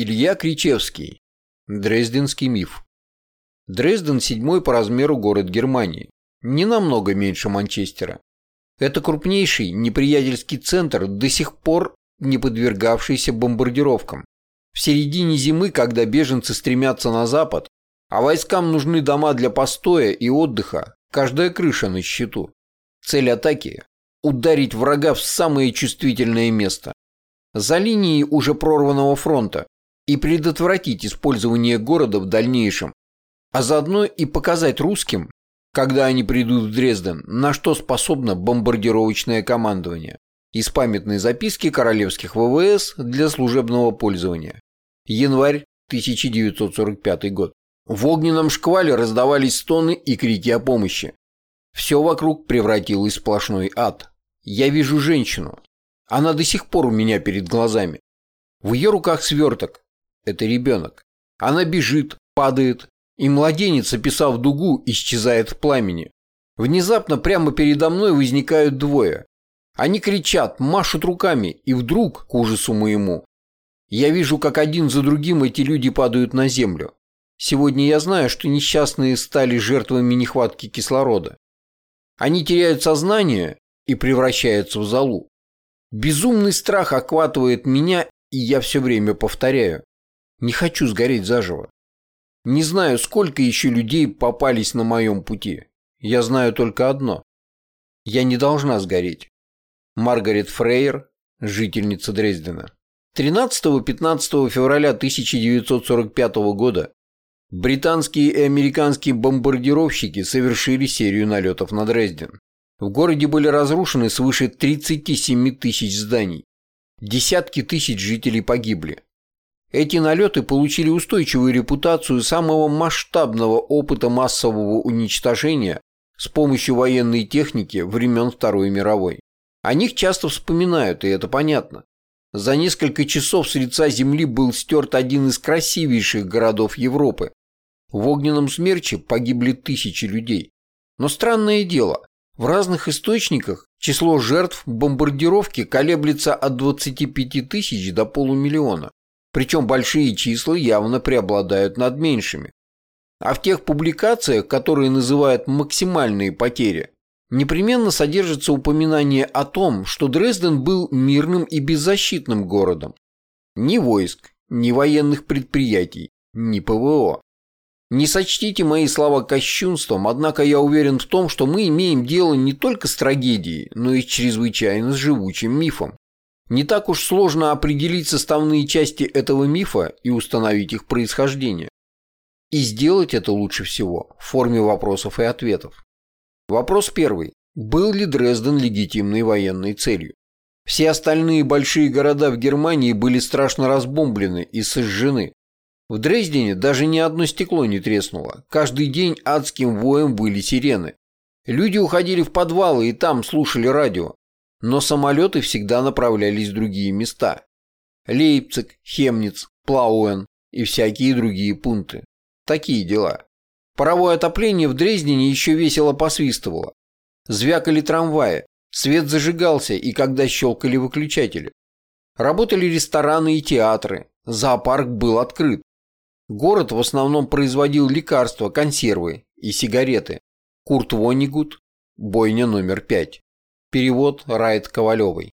Илья Кричевский. Дрезденский миф. Дрезден – седьмой по размеру город Германии. Не намного меньше Манчестера. Это крупнейший неприятельский центр, до сих пор не подвергавшийся бомбардировкам. В середине зимы, когда беженцы стремятся на запад, а войскам нужны дома для постоя и отдыха, каждая крыша на счету. Цель атаки – ударить врага в самое чувствительное место. За линией уже прорванного фронта, и предотвратить использование города в дальнейшем, а заодно и показать русским, когда они придут в Дрезден, на что способно бомбардировочное командование. Из памятной записки королевских ВВС для служебного пользования. Январь 1945 год. В огненном шквале раздавались стоны и крики о помощи. Все вокруг превратилось в сплошной ад. Я вижу женщину. Она до сих пор у меня перед глазами. В ее руках сверток, это ребенок. Она бежит, падает, и младенец, описав дугу, исчезает в пламени. Внезапно прямо передо мной возникают двое. Они кричат, машут руками, и вдруг, к ужасу моему, я вижу, как один за другим эти люди падают на землю. Сегодня я знаю, что несчастные стали жертвами нехватки кислорода. Они теряют сознание и превращаются в золу. Безумный страх охватывает меня, и я все время повторяю. Не хочу сгореть заживо. Не знаю, сколько еще людей попались на моем пути. Я знаю только одно. Я не должна сгореть. Маргарет Фрейер, жительница Дрездена. 13-15 февраля 1945 года британские и американские бомбардировщики совершили серию налетов на Дрезден. В городе были разрушены свыше 37 тысяч зданий. Десятки тысяч жителей погибли. Эти налеты получили устойчивую репутацию самого масштабного опыта массового уничтожения с помощью военной техники времен Второй мировой. О них часто вспоминают, и это понятно. За несколько часов с лица земли был стерт один из красивейших городов Европы. В огненном смерче погибли тысячи людей. Но странное дело, в разных источниках число жертв бомбардировки колеблется от 25 тысяч до полумиллиона. Причем большие числа явно преобладают над меньшими. А в тех публикациях, которые называют максимальные потери, непременно содержится упоминание о том, что Дрезден был мирным и беззащитным городом. Ни войск, ни военных предприятий, ни ПВО. Не сочтите мои слова кощунством, однако я уверен в том, что мы имеем дело не только с трагедией, но и с чрезвычайно живучим мифом. Не так уж сложно определить составные части этого мифа и установить их происхождение. И сделать это лучше всего в форме вопросов и ответов. Вопрос первый. Был ли Дрезден легитимной военной целью? Все остальные большие города в Германии были страшно разбомблены и сожжены. В Дрездене даже ни одно стекло не треснуло. Каждый день адским воем были сирены. Люди уходили в подвалы и там слушали радио. Но самолеты всегда направлялись в другие места. Лейпциг, Хемниц, Плауэн и всякие другие пункты. Такие дела. Паровое отопление в Дрездене еще весело посвистывало. Звякали трамваи, свет зажигался и когда щелкали выключатели. Работали рестораны и театры, зоопарк был открыт. Город в основном производил лекарства, консервы и сигареты. Курт Вонигут, бойня номер пять. Перевод Райт Ковалевой.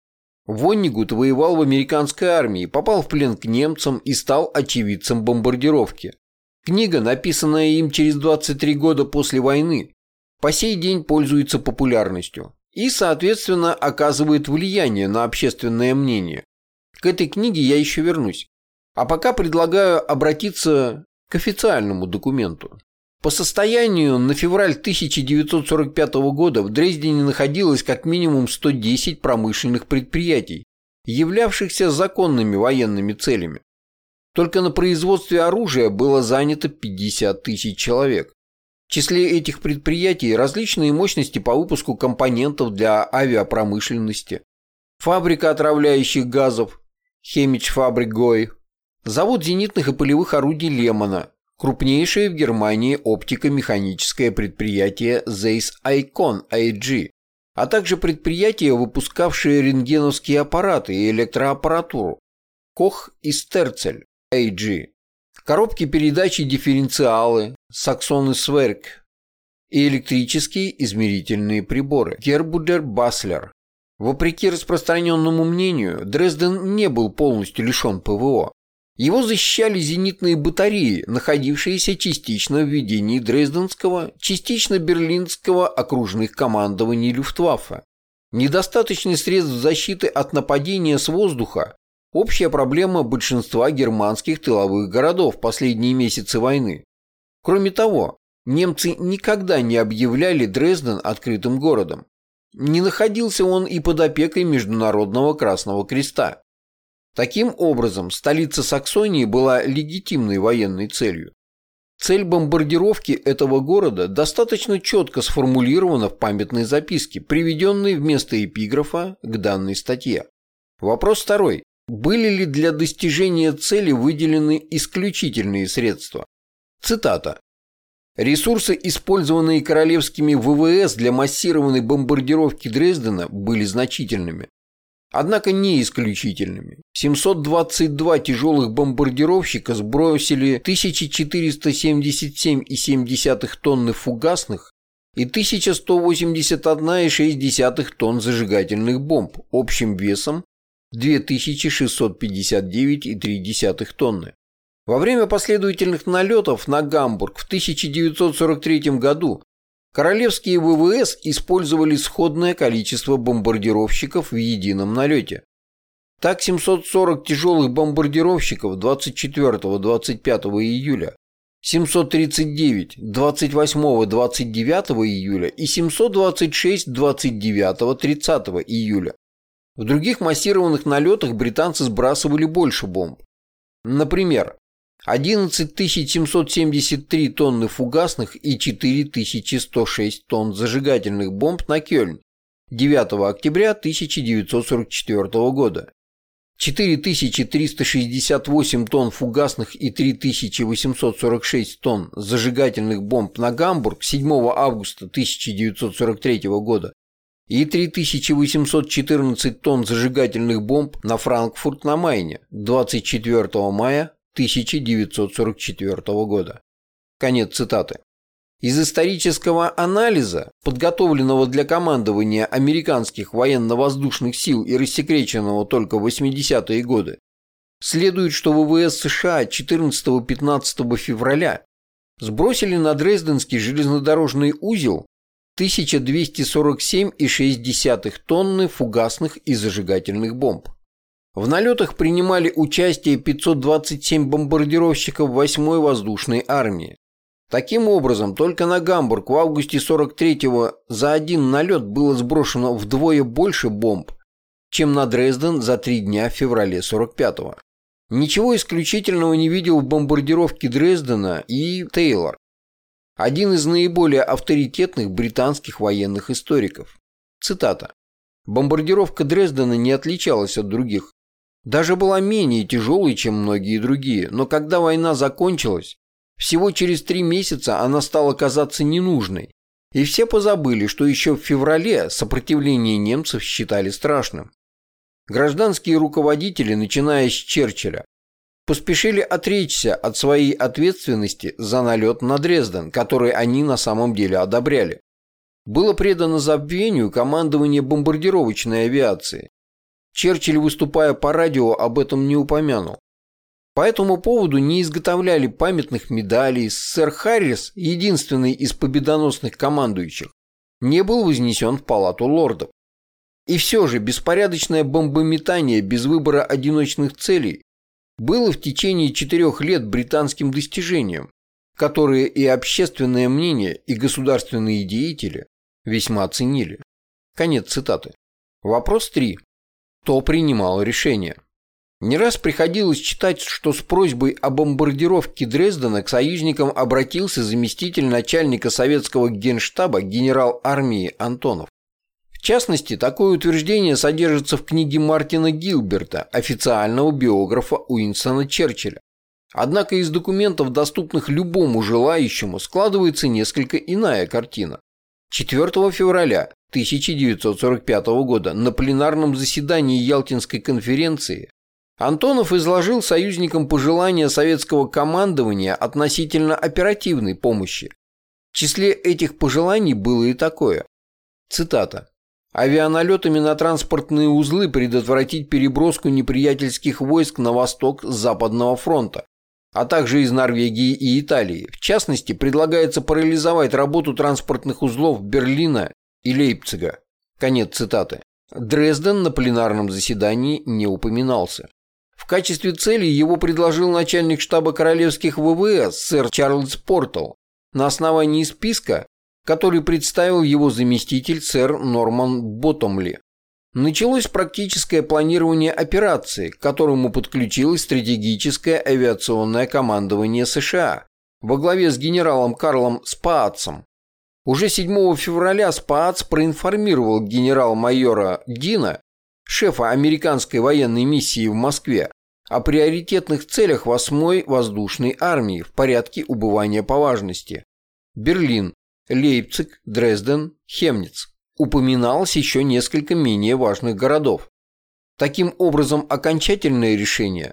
Воннигут воевал в американской армии, попал в плен к немцам и стал очевидцем бомбардировки. Книга, написанная им через 23 года после войны, по сей день пользуется популярностью и, соответственно, оказывает влияние на общественное мнение. К этой книге я еще вернусь. А пока предлагаю обратиться к официальному документу. По состоянию на февраль 1945 года в Дрездене находилось как минимум 110 промышленных предприятий, являвшихся законными военными целями. Только на производстве оружия было занято 50 тысяч человек. В числе этих предприятий различные мощности по выпуску компонентов для авиапромышленности, фабрика отравляющих газов, Хемич Фабрик Гой, завод зенитных и полевых орудий Лемона, крупнейшее в Германии оптико-механическое предприятие Zeiss Icon AG, а также предприятия, выпускавшие рентгеновские аппараты и электроаппаратуру Кох и Стерцель. AG, коробки передач и дифференциалы Saxon Swerk и электрические измерительные приборы Gerbuder Баслер. Вопреки распространенному мнению, Дрезден не был полностью лишен ПВО. Его защищали зенитные батареи, находившиеся частично в ведении Дрезденского, частично Берлинского окружных командований Люфтваффе. Недостаточный средств защиты от нападения с воздуха – общая проблема большинства германских тыловых городов последние месяцы войны. Кроме того, немцы никогда не объявляли Дрезден открытым городом. Не находился он и под опекой Международного Красного Креста. Таким образом, столица Саксонии была легитимной военной целью. Цель бомбардировки этого города достаточно четко сформулирована в памятной записке, приведенной вместо эпиграфа к данной статье. Вопрос второй. Были ли для достижения цели выделены исключительные средства? Цитата. Ресурсы, использованные королевскими ВВС для массированной бомбардировки Дрездена, были значительными. Однако не исключительными. 722 тяжелых бомбардировщика сбросили 1477,7 тонны фугасных и 1181,6 тонн зажигательных бомб общим весом 2659,3 тонны. Во время последовательных налетов на Гамбург в 1943 году королевские ВВС использовали сходное количество бомбардировщиков в едином налете. Так 740 тяжелых бомбардировщиков 24-25 июля, 739 28-29 июля и 726 29-30 июля. В других массированных налетах британцы сбрасывали больше бомб. Например, 11 773 тонны фугасных и 4106 тонн зажигательных бомб на Кёльн. 9 октября 1944 года. 4368 тонн фугасных и 3846 тонн зажигательных бомб на Гамбург 7 августа 1943 года. И 3814 тонн зажигательных бомб на Франкфурт на Майне. 24 мая 1944 года. Конец цитаты. Из исторического анализа, подготовленного для командования американских военно-воздушных сил и рассекреченного только в 80-е годы, следует, что ВВС США 14-15 февраля сбросили на Дрезденский железнодорожный узел 1247,6 тонны фугасных и зажигательных бомб. В налетах принимали участие 527 бомбардировщиков 8-й воздушной армии. Таким образом, только на Гамбург в августе 43-го за один налет было сброшено вдвое больше бомб, чем на Дрезден за три дня в феврале 45-го. Ничего исключительного не видел в бомбардировке Дрездена и Тейлор, один из наиболее авторитетных британских военных историков. Цитата. Бомбардировка Дрездена не отличалась от других. Даже была менее тяжелой, чем многие другие, но когда война закончилась, всего через три месяца она стала казаться ненужной, и все позабыли, что еще в феврале сопротивление немцев считали страшным. Гражданские руководители, начиная с Черчилля, поспешили отречься от своей ответственности за налет на Дрезден, который они на самом деле одобряли. Было предано забвению командование бомбардировочной авиации, Черчилль, выступая по радио, об этом не упомянул. По этому поводу не изготовляли памятных медалей. Сэр Харрис, единственный из победоносных командующих, не был вознесен в палату лордов. И все же беспорядочное бомбометание без выбора одиночных целей было в течение четырех лет британским достижением, которое и общественное мнение, и государственные деятели весьма ценили. Конец цитаты. Вопрос 3 кто принимал решение. Не раз приходилось читать, что с просьбой о бомбардировке Дрездена к союзникам обратился заместитель начальника советского генштаба генерал армии Антонов. В частности, такое утверждение содержится в книге Мартина Гилберта, официального биографа Уинстона Черчилля. Однако из документов, доступных любому желающему, складывается несколько иная картина. 4 февраля 1945 года на пленарном заседании Ялтинской конференции Антонов изложил союзникам пожелания советского командования относительно оперативной помощи. В числе этих пожеланий было и такое. Цитата. «Авианалетами на транспортные узлы предотвратить переброску неприятельских войск на восток с Западного фронта, а также из Норвегии и Италии. В частности, предлагается парализовать работу транспортных узлов Берлина и Лейпцига». Конец цитаты. Дрезден на пленарном заседании не упоминался. В качестве цели его предложил начальник штаба королевских ВВС сэр Чарльз Портал на основании списка, который представил его заместитель сэр Норман Боттомли. Началось практическое планирование операции, к которому подключилось стратегическое авиационное командование США во главе с генералом Карлом Спаатсом. Уже 7 февраля Спаац проинформировал генерал-майора Дина, шефа американской военной миссии в Москве, о приоритетных целях 8-й воздушной армии в порядке убывания по важности. Берлин, Лейпциг, Дрезден, Хемниц упоминалось еще несколько менее важных городов. Таким образом, окончательное решение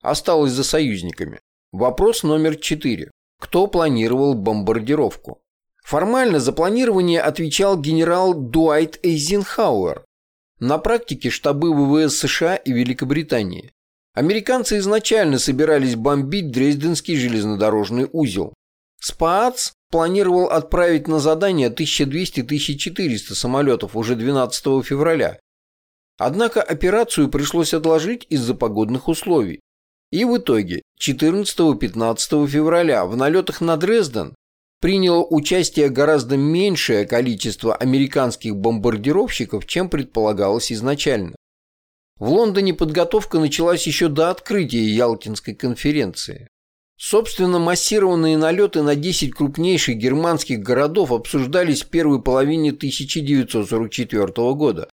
осталось за союзниками. Вопрос номер четыре. Кто планировал бомбардировку? Формально за планирование отвечал генерал Дуайт Эйзенхауэр. На практике штабы ВВС США и Великобритании. Американцы изначально собирались бомбить Дрезденский железнодорожный узел. СПААЦ планировал отправить на задание 1200-1400 самолетов уже 12 февраля. Однако операцию пришлось отложить из-за погодных условий. И в итоге 14-15 февраля в налетах на Дрезден приняло участие гораздо меньшее количество американских бомбардировщиков, чем предполагалось изначально. В Лондоне подготовка началась еще до открытия Ялтинской конференции. Собственно, массированные налеты на 10 крупнейших германских городов обсуждались в первой половине 1944 года.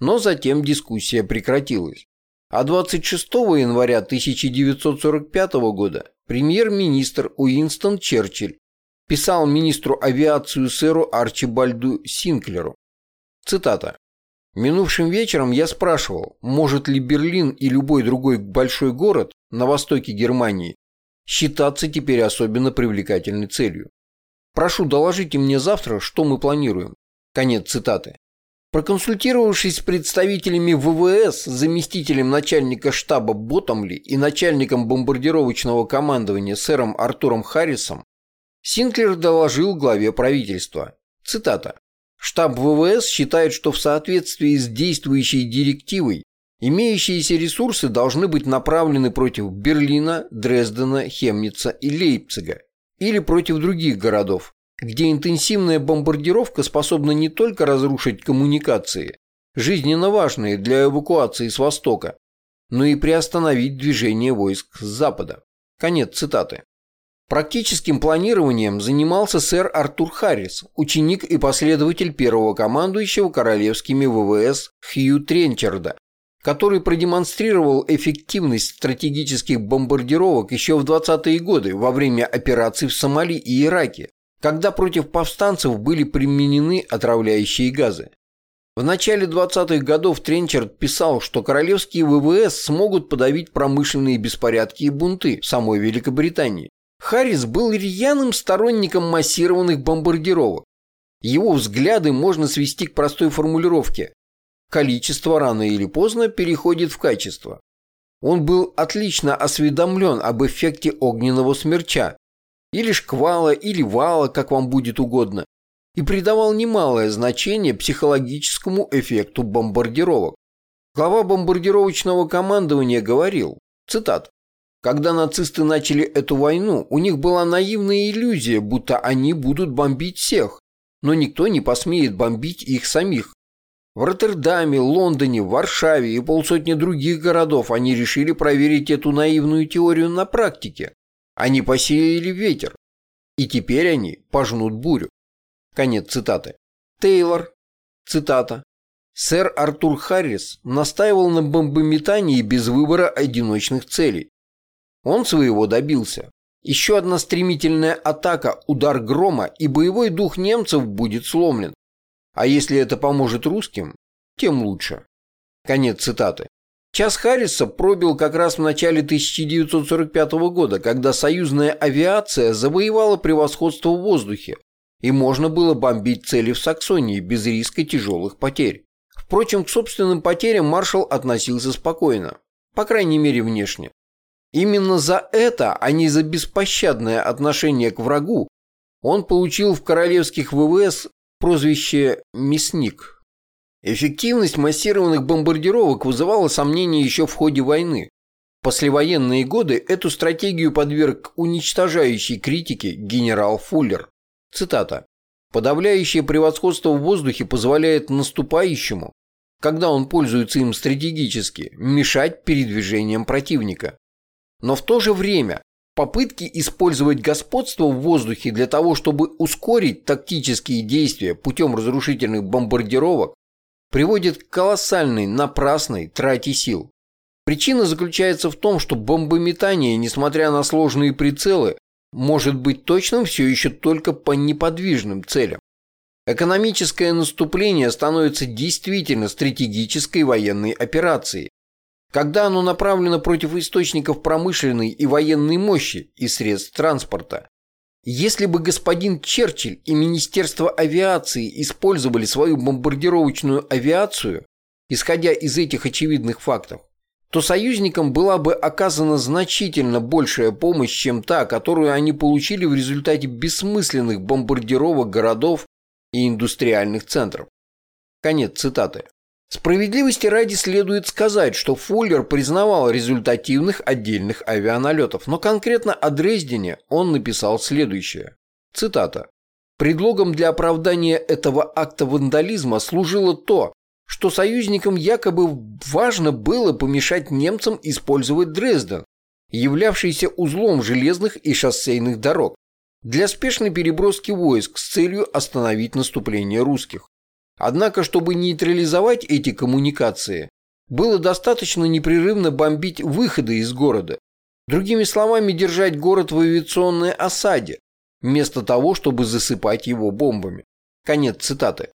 Но затем дискуссия прекратилась. А 26 января 1945 года премьер-министр Уинстон Черчилль писал министру авиации сэру Арчибальду Синклеру. Цитата. «Минувшим вечером я спрашивал, может ли Берлин и любой другой большой город на востоке Германии считаться теперь особенно привлекательной целью. Прошу, доложите мне завтра, что мы планируем. Конец цитаты. Проконсультировавшись с представителями ВВС, заместителем начальника штаба Ботомли и начальником бомбардировочного командования сэром Артуром Харрисом, Синклер доложил главе правительства. Цитата. Штаб ВВС считает, что в соответствии с действующей директивой Имеющиеся ресурсы должны быть направлены против Берлина, Дрездена, Хемница и Лейпцига или против других городов, где интенсивная бомбардировка способна не только разрушить коммуникации, жизненно важные для эвакуации с востока, но и приостановить движение войск с запада. Конец цитаты. Практическим планированием занимался сэр Артур Харрис, ученик и последователь первого командующего королевскими ВВС Хью Тренчерда, который продемонстрировал эффективность стратегических бомбардировок еще в 20-е годы во время операций в Сомали и Ираке, когда против повстанцев были применены отравляющие газы. В начале 20-х годов Тренчард писал, что королевские ВВС смогут подавить промышленные беспорядки и бунты в самой Великобритании. Харрис был рьяным сторонником массированных бомбардировок. Его взгляды можно свести к простой формулировке количество рано или поздно переходит в качество. Он был отлично осведомлен об эффекте огненного смерча, или шквала, или вала, как вам будет угодно, и придавал немалое значение психологическому эффекту бомбардировок. Глава бомбардировочного командования говорил, цитат, «Когда нацисты начали эту войну, у них была наивная иллюзия, будто они будут бомбить всех, но никто не посмеет бомбить их самих. В Роттердаме, Лондоне, Варшаве и полсотни других городов они решили проверить эту наивную теорию на практике. Они посеяли ветер. И теперь они пожнут бурю. Конец цитаты. Тейлор. Цитата. Сэр Артур Харрис настаивал на бомбометании без выбора одиночных целей. Он своего добился. Еще одна стремительная атака, удар грома, и боевой дух немцев будет сломлен. А если это поможет русским, тем лучше. Конец цитаты. Час Харриса пробил как раз в начале 1945 года, когда союзная авиация завоевала превосходство в воздухе, и можно было бомбить цели в Саксонии без риска тяжелых потерь. Впрочем, к собственным потерям маршал относился спокойно, по крайней мере внешне. Именно за это, а не за беспощадное отношение к врагу, он получил в королевских ВВС прозвище «Мясник». Эффективность массированных бомбардировок вызывала сомнения еще в ходе войны. В послевоенные годы эту стратегию подверг уничтожающей критике генерал Фуллер. Цитата. «Подавляющее превосходство в воздухе позволяет наступающему, когда он пользуется им стратегически, мешать передвижениям противника. Но в то же время попытки использовать господство в воздухе для того, чтобы ускорить тактические действия путем разрушительных бомбардировок, приводят к колоссальной напрасной трате сил. Причина заключается в том, что бомбометание, несмотря на сложные прицелы, может быть точным все еще только по неподвижным целям. Экономическое наступление становится действительно стратегической военной операцией, когда оно направлено против источников промышленной и военной мощи и средств транспорта. Если бы господин Черчилль и Министерство авиации использовали свою бомбардировочную авиацию, исходя из этих очевидных фактов, то союзникам была бы оказана значительно большая помощь, чем та, которую они получили в результате бессмысленных бомбардировок городов и индустриальных центров. Конец цитаты. Справедливости ради следует сказать, что Фуллер признавал результативных отдельных авианалетов, но конкретно о Дрездене он написал следующее. Цитата. «Предлогом для оправдания этого акта вандализма служило то, что союзникам якобы важно было помешать немцам использовать Дрезден, являвшийся узлом железных и шоссейных дорог, для спешной переброски войск с целью остановить наступление русских. Однако, чтобы нейтрализовать эти коммуникации, было достаточно непрерывно бомбить выходы из города. Другими словами, держать город в авиационной осаде, вместо того, чтобы засыпать его бомбами. Конец цитаты.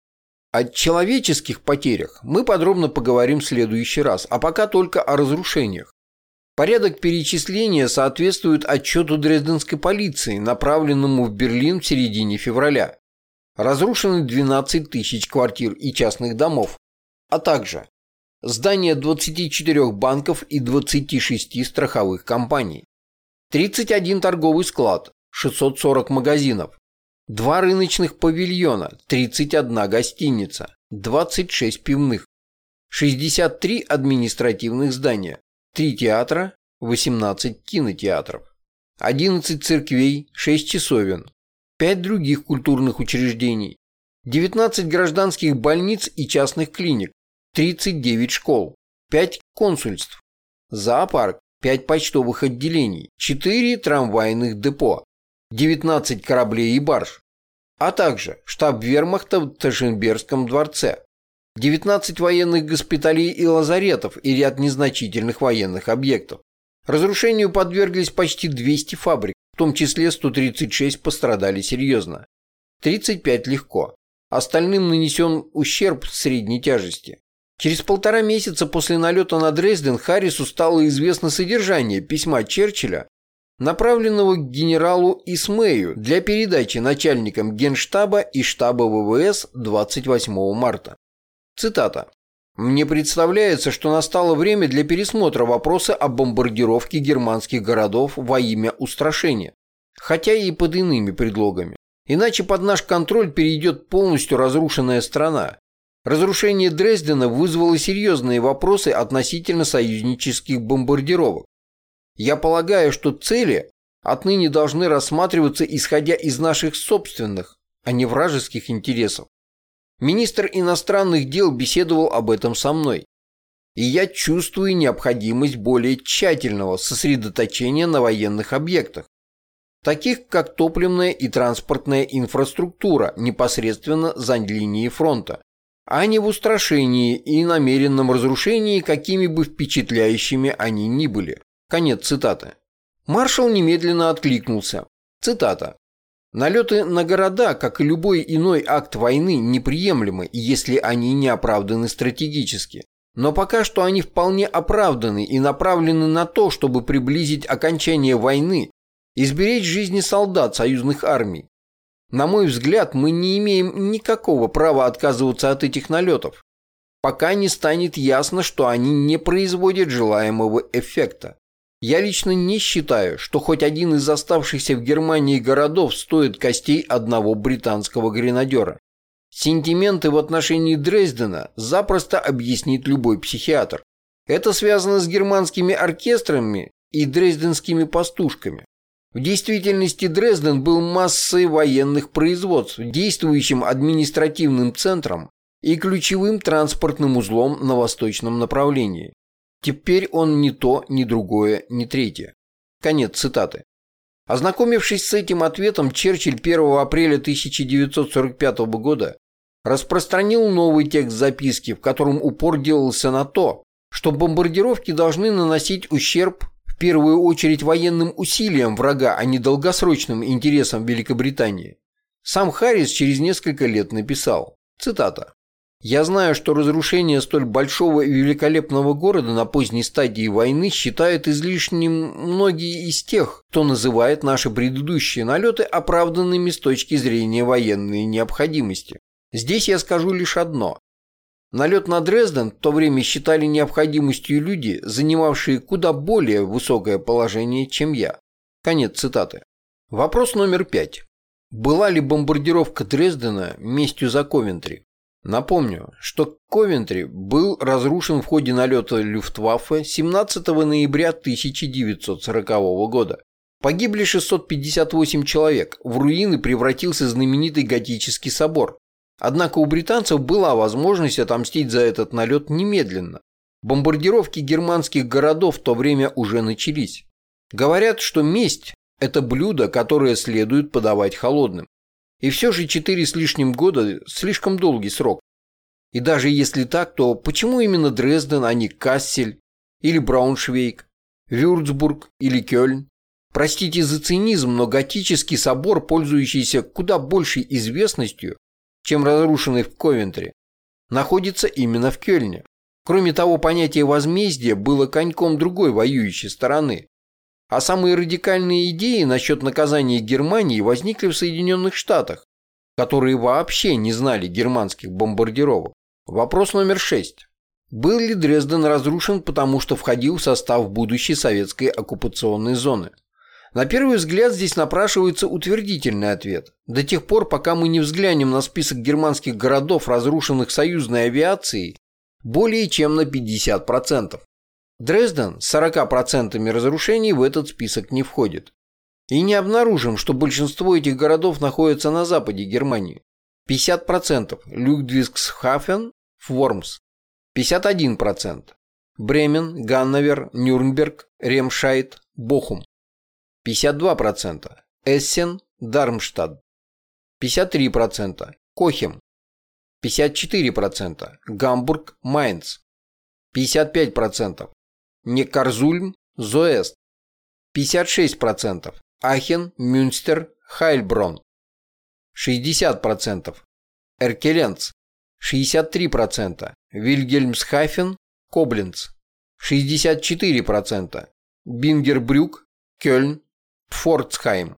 О человеческих потерях мы подробно поговорим в следующий раз, а пока только о разрушениях. Порядок перечисления соответствует отчету Дрезденской полиции, направленному в Берлин в середине февраля. Разрушены 12 тысяч квартир и частных домов, а также здания 24 банков и 26 страховых компаний, 31 торговый склад, 640 магазинов, Два рыночных павильона, 31 гостиница, 26 пивных, 63 административных здания, 3 театра, 18 кинотеатров, 11 церквей, 6 часовен, 5 других культурных учреждений, 19 гражданских больниц и частных клиник, 39 школ, 5 консульств, зоопарк, 5 почтовых отделений, 4 трамвайных депо, 19 кораблей и барж, а также штаб вермахта в Ташенбергском дворце, 19 военных госпиталей и лазаретов и ряд незначительных военных объектов. Разрушению подверглись почти 200 фабрик, в том числе 136 пострадали серьезно. 35 легко. Остальным нанесен ущерб средней тяжести. Через полтора месяца после налета на Дрезден Харрису стало известно содержание письма Черчилля направленного к генералу Исмею для передачи начальникам Генштаба и штаба ВВС 28 марта. Цитата. «Мне представляется, что настало время для пересмотра вопроса о бомбардировке германских городов во имя устрашения, хотя и под иными предлогами. Иначе под наш контроль перейдет полностью разрушенная страна. Разрушение Дрездена вызвало серьезные вопросы относительно союзнических бомбардировок. Я полагаю, что цели отныне должны рассматриваться исходя из наших собственных, а не вражеских интересов. Министр иностранных дел беседовал об этом со мной. И я чувствую необходимость более тщательного сосредоточения на военных объектах, таких как топливная и транспортная инфраструктура непосредственно за линией фронта, а не в устрашении и намеренном разрушении, какими бы впечатляющими они ни были. Конец цитаты. Маршал немедленно откликнулся. Цитата. Налеты на города, как и любой иной акт войны, неприемлемы, если они не оправданы стратегически. Но пока что они вполне оправданы и направлены на то, чтобы приблизить окончание войны и сберечь жизни солдат союзных армий. На мой взгляд, мы не имеем никакого права отказываться от этих налетов, пока не станет ясно, что они не производят желаемого эффекта. Я лично не считаю, что хоть один из оставшихся в Германии городов стоит костей одного британского гренадера. Сентименты в отношении Дрездена запросто объяснит любой психиатр. Это связано с германскими оркестрами и дрезденскими пастушками. В действительности Дрезден был массой военных производств, действующим административным центром и ключевым транспортным узлом на восточном направлении. Теперь он ни то, ни другое, ни третье. Конец цитаты. Ознакомившись с этим ответом, Черчилль 1 апреля 1945 года распространил новый текст записки, в котором упор делался на то, что бомбардировки должны наносить ущерб в первую очередь военным усилиям врага, а не долгосрочным интересам Великобритании. Сам Харрис через несколько лет написал, цитата, «Я знаю, что разрушение столь большого и великолепного города на поздней стадии войны считают излишним многие из тех, кто называет наши предыдущие налеты оправданными с точки зрения военной необходимости. Здесь я скажу лишь одно. Налет на Дрезден в то время считали необходимостью люди, занимавшие куда более высокое положение, чем я. Конец цитаты. Вопрос номер пять. Была ли бомбардировка Дрездена местью за Ковентри? Напомню, что Ковентри был разрушен в ходе налета Люфтваффе 17 ноября 1940 года. Погибли 658 человек, в руины превратился знаменитый готический собор, Однако у британцев была возможность отомстить за этот налет немедленно. Бомбардировки германских городов в то время уже начались. Говорят, что месть – это блюдо, которое следует подавать холодным. И все же четыре с лишним года – слишком долгий срок. И даже если так, то почему именно Дрезден, а не Кассель или Брауншвейг, Вюрцбург или Кёльн? Простите за цинизм, но готический собор, пользующийся куда большей известностью, чем разрушенный в Ковентре, находится именно в Кёльне. Кроме того, понятие возмездия было коньком другой воюющей стороны. А самые радикальные идеи насчет наказания Германии возникли в Соединенных Штатах, которые вообще не знали германских бомбардировок. Вопрос номер шесть. Был ли Дрезден разрушен, потому что входил в состав будущей советской оккупационной зоны? На первый взгляд здесь напрашивается утвердительный ответ. До тех пор, пока мы не взглянем на список германских городов, разрушенных союзной авиацией, более чем на 50%. Дрезден с 40% разрушений в этот список не входит. И не обнаружим, что большинство этих городов находятся на западе Германии. 50% Людвигсхафен, Вормс. 51%. Бремен, Ганновер, Нюрнберг, Ремшайт, Бохум. 52%. Эссен, Дармштадт. 53%. Кохем. 54%. Гамбург, Майнц. 55%. Некарзульм, Зоэст. 56%. Ахен, Мюнстер, Хайльброн. 60%. Эркеленц. 63%. Вильгельмсхафен, Коблинц. 64%. Бингербрюк, Кёльн, Фордсхайм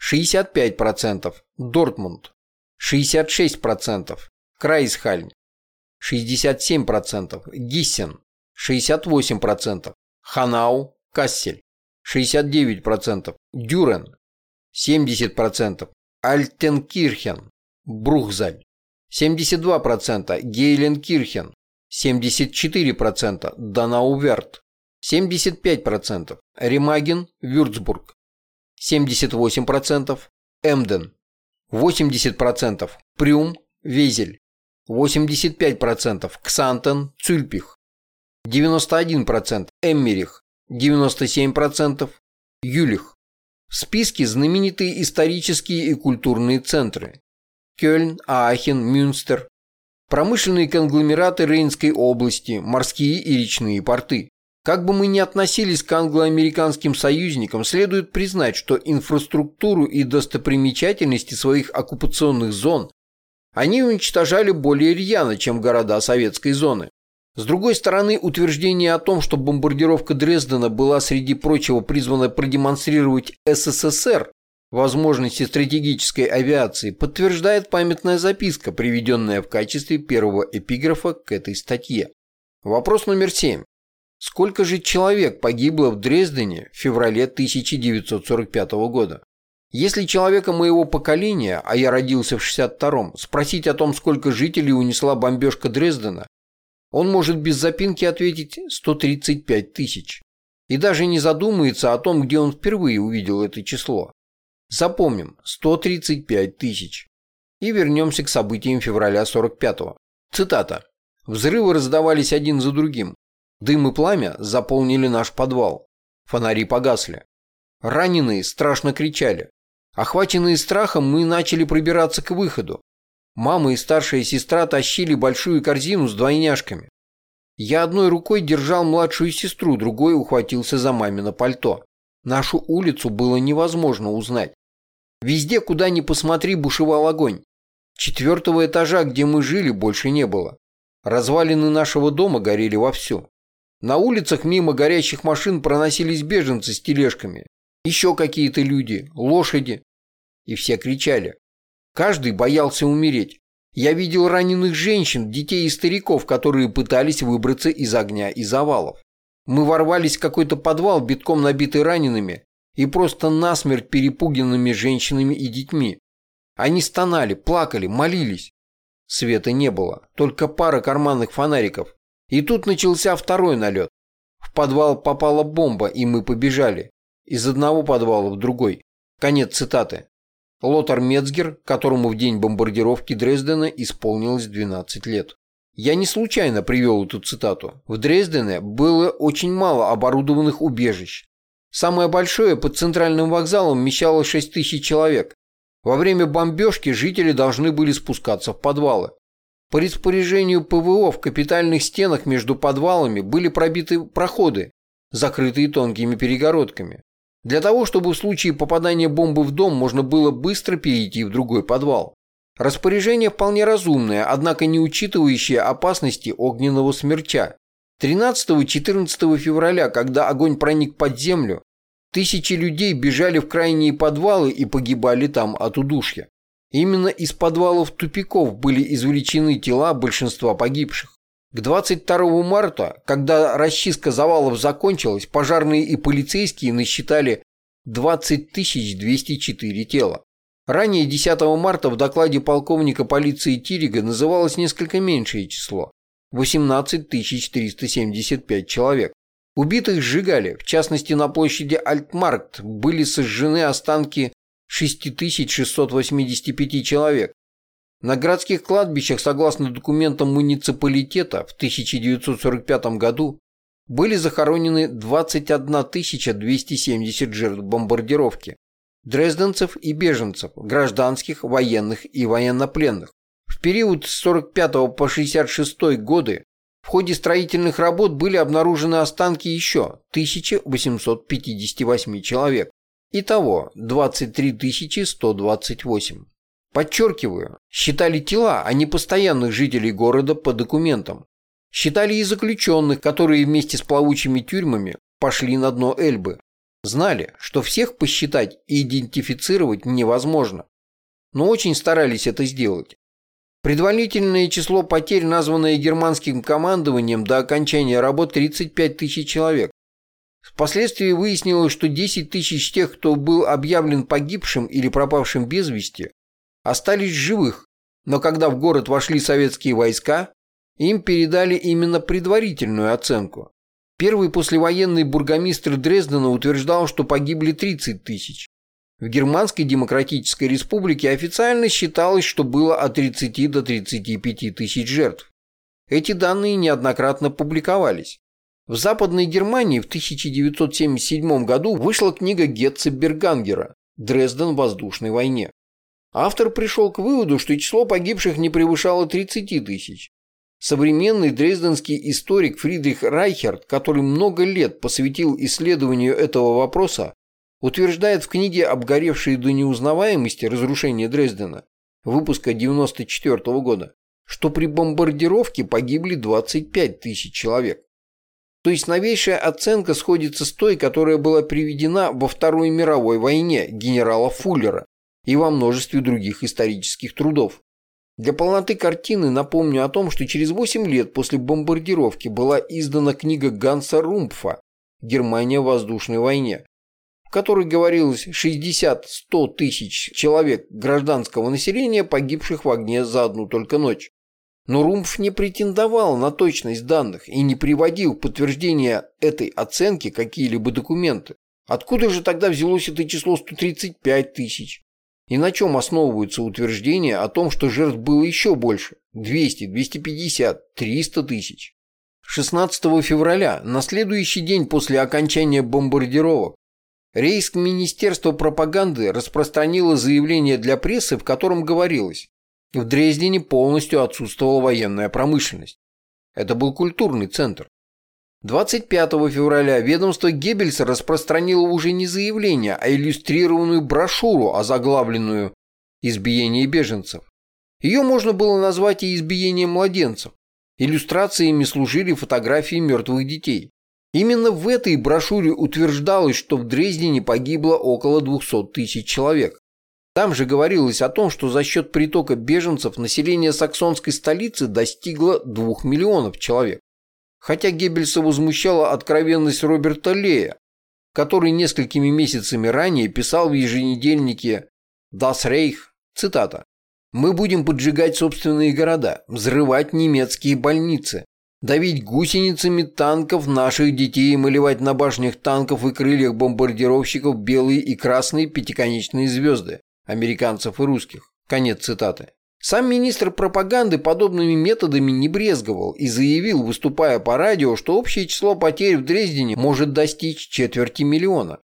65%, Дортмунд 66%, Крайсхальм 67%, Гиссен 68%, Ханау, Кассель 69%, Дюрен 70%, Альтенкирхен, Брухзаль 72%, Гейленкирхен 74%, Данауверт 75%, Ремаген, Вюрцбург 78%, Эмден 80%, Прюм, Везель 85%, Ксантен, Цюльпих 91%, Эммерих 97%, Юлих. В списке знаменитые исторические и культурные центры. Кёльн, Аахен, Мюнстер, промышленные конгломераты Рейнской области, морские и речные порты. Как бы мы ни относились к англо-американским союзникам, следует признать, что инфраструктуру и достопримечательности своих оккупационных зон они уничтожали более рьяно, чем города советской зоны. С другой стороны, утверждение о том, что бомбардировка Дрездена была среди прочего призвана продемонстрировать СССР возможности стратегической авиации, подтверждает памятная записка, приведенная в качестве первого эпиграфа к этой статье. Вопрос номер семь. Сколько же человек погибло в Дрездене в феврале 1945 года? Если человека моего поколения, а я родился в 62-м, спросить о том, сколько жителей унесла бомбежка Дрездена, он может без запинки ответить 135 тысяч. И даже не задумается о том, где он впервые увидел это число. Запомним, 135 тысяч. И вернемся к событиям февраля 45-го. Цитата. «Взрывы раздавались один за другим. Дым и пламя заполнили наш подвал. Фонари погасли. Раненые страшно кричали. Охваченные страхом, мы начали пробираться к выходу. Мама и старшая сестра тащили большую корзину с двойняшками. Я одной рукой держал младшую сестру, другой ухватился за мамино пальто. Нашу улицу было невозможно узнать. Везде, куда ни посмотри, бушевал огонь. Четвертого этажа, где мы жили, больше не было. Развалины нашего дома горели вовсю. На улицах мимо горящих машин проносились беженцы с тележками. Еще какие-то люди, лошади и все кричали. Каждый боялся умереть. Я видел раненых женщин, детей и стариков, которые пытались выбраться из огня и завалов. Мы ворвались в какой-то подвал, битком набитый ранеными, и просто насмерть перепуганными женщинами и детьми. Они стонали, плакали, молились. Света не было, только пара карманных фонариков. И тут начался второй налет. В подвал попала бомба, и мы побежали. Из одного подвала в другой. Конец цитаты. Лотар Мецгер, которому в день бомбардировки Дрездена исполнилось 12 лет. Я не случайно привел эту цитату. В Дрездене было очень мало оборудованных убежищ. Самое большое под центральным вокзалом вмещало 6 тысяч человек. Во время бомбежки жители должны были спускаться в подвалы. По распоряжению ПВО в капитальных стенах между подвалами были пробиты проходы, закрытые тонкими перегородками. Для того, чтобы в случае попадания бомбы в дом можно было быстро перейти в другой подвал. Распоряжение вполне разумное, однако не учитывающее опасности огненного смерча. 13-14 февраля, когда огонь проник под землю, тысячи людей бежали в крайние подвалы и погибали там от удушья. Именно из подвалов тупиков были извлечены тела большинства погибших. К 22 марта, когда расчистка завалов закончилась, пожарные и полицейские насчитали 20 204 тела. Ранее 10 марта в докладе полковника полиции Тирига называлось несколько меньшее число – 18 375 человек. Убитых сжигали, в частности на площади Альтмаркт были сожжены останки 6685 человек, на городских кладбищах, согласно документам муниципалитета, в 1945 году были захоронены 21 270 жертв бомбардировки, дрезденцев и беженцев, гражданских, военных и военнопленных. В период с 45 по 66 годы в ходе строительных работ были обнаружены останки еще 1858 человек. Итого 23 128. Подчеркиваю, считали тела, а не постоянных жителей города по документам. Считали и заключенных, которые вместе с плавучими тюрьмами пошли на дно Эльбы. Знали, что всех посчитать и идентифицировать невозможно. Но очень старались это сделать. Предварительное число потерь, названное германским командованием до окончания работ 35 тысяч человек. Впоследствии выяснилось, что 10 тысяч тех, кто был объявлен погибшим или пропавшим без вести, остались живых, но когда в город вошли советские войска, им передали именно предварительную оценку. Первый послевоенный бургомистр Дрездена утверждал, что погибли 30 тысяч. В Германской Демократической Республике официально считалось, что было от 30 до 35 тысяч жертв. Эти данные неоднократно публиковались. В Западной Германии в 1977 году вышла книга Гетце Бергангера «Дрезден в воздушной войне». Автор пришел к выводу, что число погибших не превышало 30 тысяч. Современный дрезденский историк Фридрих Райхерт, который много лет посвятил исследованию этого вопроса, утверждает в книге «Обгоревшие до неузнаваемости. Разрушение Дрездена» выпуска 1994 года, что при бомбардировке погибли 25 тысяч человек. То есть новейшая оценка сходится с той, которая была приведена во Второй мировой войне генерала Фуллера и во множестве других исторических трудов. Для полноты картины напомню о том, что через 8 лет после бомбардировки была издана книга Ганса Румпфа «Германия в воздушной войне», в которой говорилось 60-100 тысяч человек гражданского населения, погибших в огне за одну только ночь. Но Румф не претендовал на точность данных и не приводил в подтверждение этой оценки какие-либо документы. Откуда же тогда взялось это число 135 тысяч? И на чем основываются утверждения о том, что жертв было еще больше – 200, 250, 300 тысяч? 16 февраля, на следующий день после окончания бомбардировок, Рейск Министерство пропаганды распространило заявление для прессы, в котором говорилось, в Дрездене полностью отсутствовала военная промышленность. Это был культурный центр. 25 февраля ведомство Геббельса распространило уже не заявление, а иллюстрированную брошюру, озаглавленную «Избиение беженцев». Ее можно было назвать и «Избиение младенцев». Иллюстрациями служили фотографии мертвых детей. Именно в этой брошюре утверждалось, что в Дрездене погибло около 200 тысяч человек. Там же говорилось о том, что за счет притока беженцев население саксонской столицы достигло 2 миллионов человек. Хотя Геббельса возмущала откровенность Роберта Лея, который несколькими месяцами ранее писал в еженедельнике «Das Reich», цитата, «Мы будем поджигать собственные города, взрывать немецкие больницы, давить гусеницами танков наших детей и малевать на башнях танков и крыльях бомбардировщиков белые и красные пятиконечные звезды американцев и русских. Конец цитаты. Сам министр пропаганды подобными методами не брезговал и заявил, выступая по радио, что общее число потерь в Дрездене может достичь четверти миллиона.